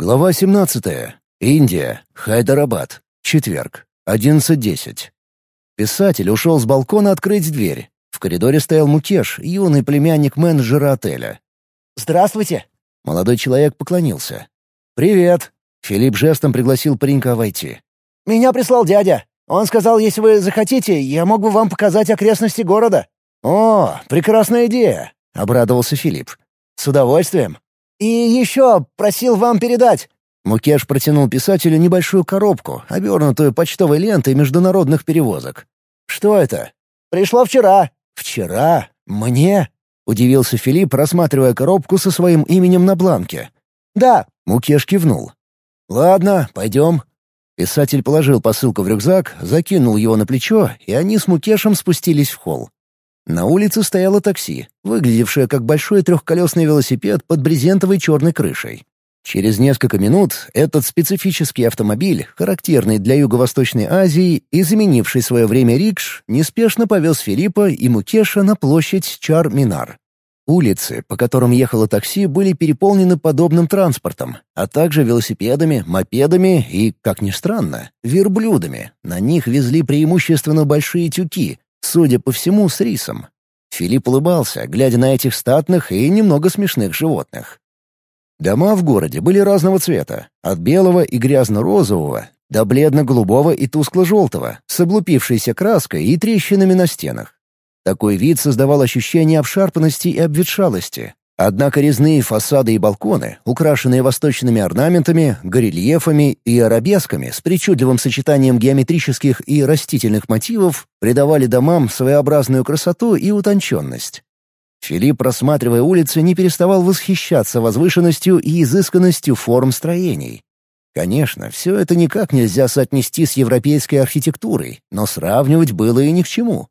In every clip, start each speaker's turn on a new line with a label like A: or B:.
A: Глава 17. Индия. Хайдарабад. Четверг. 11.10. Писатель ушел с балкона открыть дверь. В коридоре стоял Мукеш, юный племянник менеджера отеля.
B: «Здравствуйте!»
A: Молодой человек поклонился. «Привет!» Филипп жестом пригласил паренька войти.
B: «Меня прислал дядя. Он сказал, если вы захотите, я мог бы вам показать окрестности города».
A: «О, прекрасная идея!» — обрадовался Филипп. «С удовольствием!»
B: «И еще просил вам передать».
A: Мукеш протянул писателю небольшую коробку, обернутую почтовой лентой международных перевозок. «Что это?»
B: «Пришло вчера».
A: «Вчера? Мне?» — удивился Филипп, рассматривая коробку со своим именем на бланке.
B: «Да».
A: Мукеш кивнул. «Ладно, пойдем». Писатель положил посылку в рюкзак, закинул его на плечо, и они с Мукешем спустились в холл. На улице стояло такси, выглядевшее как большой трехколесный велосипед под брезентовой черной крышей. Через несколько минут этот специфический автомобиль, характерный для Юго-Восточной Азии и заменивший свое время рикш, неспешно повез Филиппа и Мукеша на площадь Чар-Минар. Улицы, по которым ехало такси, были переполнены подобным транспортом, а также велосипедами, мопедами и, как ни странно, верблюдами. На них везли преимущественно большие тюки, Судя по всему, с рисом. Филипп улыбался, глядя на этих статных и немного смешных животных. Дома в городе были разного цвета, от белого и грязно-розового до бледно-голубого и тускло-желтого, с облупившейся краской и трещинами на стенах. Такой вид создавал ощущение обшарпанности и обветшалости, Однако резные фасады и балконы, украшенные восточными орнаментами, горельефами и арабесками с причудливым сочетанием геометрических и растительных мотивов, придавали домам своеобразную красоту и утонченность. Филипп, рассматривая улицы, не переставал восхищаться возвышенностью и изысканностью форм строений. Конечно, все это никак нельзя соотнести с европейской архитектурой, но сравнивать было и ни к чему.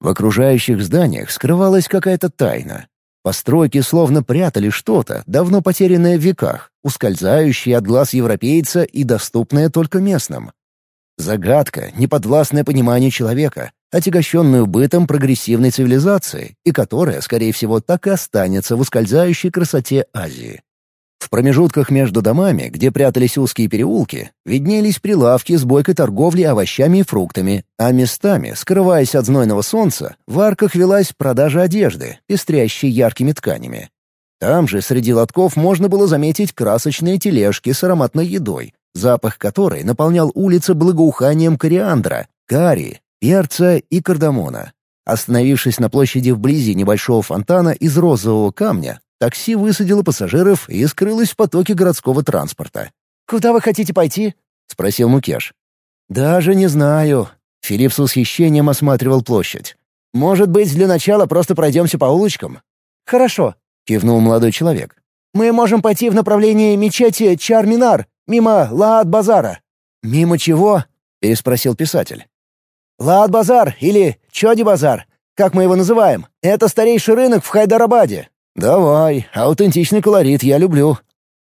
A: В окружающих зданиях скрывалась какая-то тайна, Постройки словно прятали что-то, давно потерянное в веках, ускользающее от глаз европейца и доступное только местным. Загадка, неподвластное понимание человека, отягощенную бытом прогрессивной цивилизации, и которая, скорее всего, так и останется в ускользающей красоте Азии. В промежутках между домами, где прятались узкие переулки, виднелись прилавки с бойкой торговлей овощами и фруктами, а местами, скрываясь от знойного солнца, в арках велась продажа одежды, пестрящей яркими тканями. Там же среди лотков можно было заметить красочные тележки с ароматной едой, запах которой наполнял улицы благоуханием кориандра, карри, перца и кардамона. Остановившись на площади вблизи небольшого фонтана из розового камня, Такси высадило пассажиров и скрылось в потоке городского транспорта.
B: «Куда вы хотите пойти?»
A: — спросил Мукеш. «Даже не знаю». Филипп с восхищением осматривал площадь. «Может быть, для начала просто пройдемся по улочкам?»
B: «Хорошо», —
A: кивнул молодой человек.
B: «Мы можем пойти в направлении мечети Чарминар, мимо Лаат-базара».
A: «Мимо чего?» — переспросил писатель.
B: «Лаат-базар или Чоди-базар, как мы его называем. Это старейший рынок в Хайдарабаде.
A: «Давай, аутентичный колорит я люблю».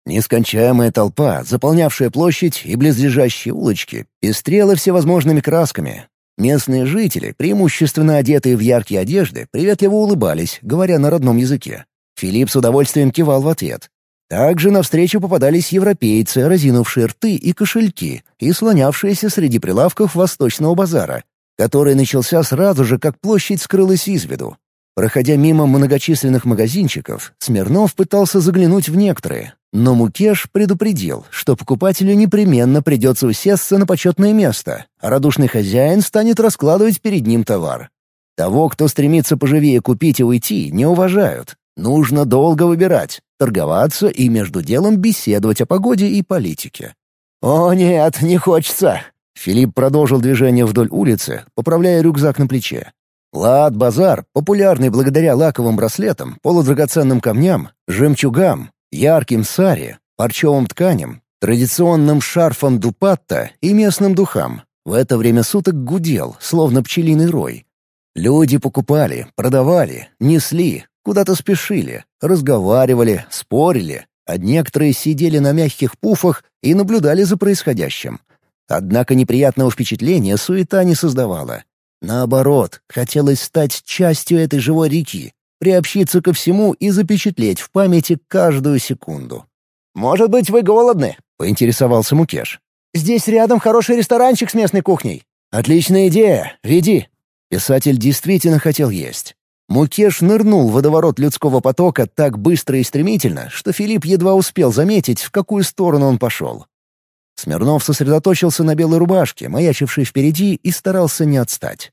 A: Нескончаемая толпа, заполнявшая площадь и близлежащие улочки, пестрела всевозможными красками. Местные жители, преимущественно одетые в яркие одежды, приветливо улыбались, говоря на родном языке. Филипп с удовольствием кивал в ответ. Также навстречу попадались европейцы, разинувшие рты и кошельки, и слонявшиеся среди прилавков восточного базара, который начался сразу же, как площадь скрылась из виду. Проходя мимо многочисленных магазинчиков, Смирнов пытался заглянуть в некоторые, но Мукеш предупредил, что покупателю непременно придется усесться на почетное место, а радушный хозяин станет раскладывать перед ним товар. Того, кто стремится поживее купить и уйти, не уважают. Нужно долго выбирать, торговаться и между делом беседовать о погоде и политике.
B: «О нет, не хочется!»
A: Филипп продолжил движение вдоль улицы, поправляя рюкзак на плече. Лаат-базар, популярный благодаря лаковым браслетам, полудрагоценным камням, жемчугам, ярким саре, парчевым тканям, традиционным шарфам дупатта и местным духам, в это время суток гудел, словно пчелиный рой. Люди покупали, продавали, несли, куда-то спешили, разговаривали, спорили, а некоторые сидели на мягких пуфах и наблюдали за происходящим. Однако неприятного впечатления суета не создавала. Наоборот, хотелось стать частью этой живой реки, приобщиться ко всему и запечатлеть в памяти каждую секунду.
B: «Может быть, вы голодны?»
A: — поинтересовался Мукеш.
B: «Здесь рядом хороший ресторанчик с местной кухней».
A: «Отличная идея. Веди». Писатель действительно хотел есть. Мукеш нырнул в водоворот людского потока так быстро и стремительно, что Филипп едва успел заметить, в какую сторону он пошел. Смирнов сосредоточился на белой рубашке, маячившей впереди, и старался не отстать.